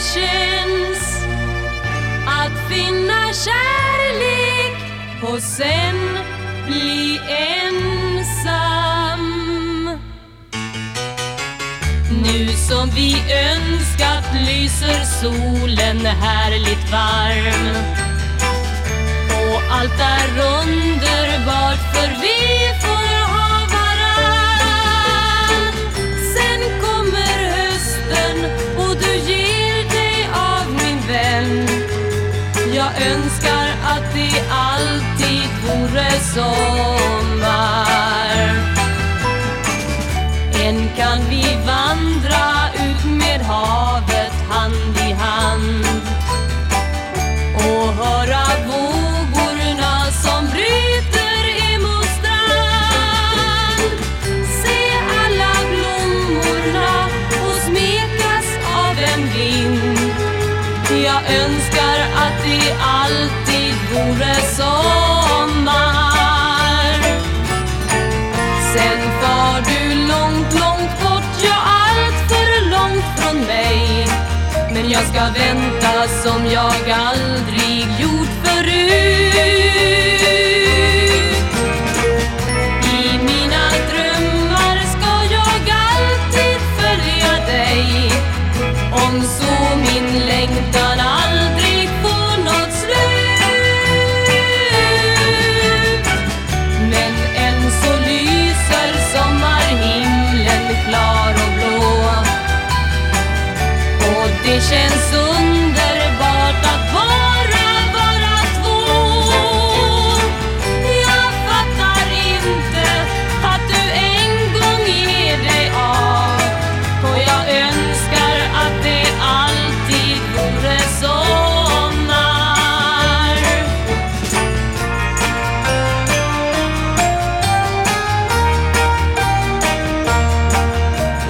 det känns att finna kärlek och sen bli ensam. Nu som vi önskat lyser solen härligt varm. Och allt är runt att det alltid vore sommar. Än kan vi vandra ut med havet hand i hand och höra vågorna som bryter emot strand. Se alla blommorna och smekas av en vind. Jag önskar att det alltid vore sommar. Sen far du långt, långt bort, ja allt för långt från mig. Men jag ska vänta som jag aldrig gjort förut.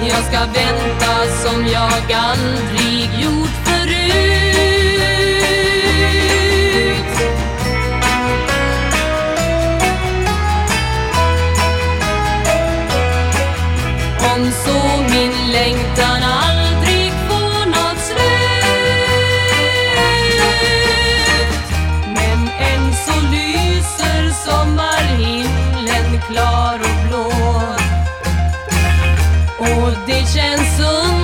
Jag ska vänta som jag aldrig gjort förut. Om så min längtan aldrig får något slut. Men än så lyser sommarhimlen klar och blå. Och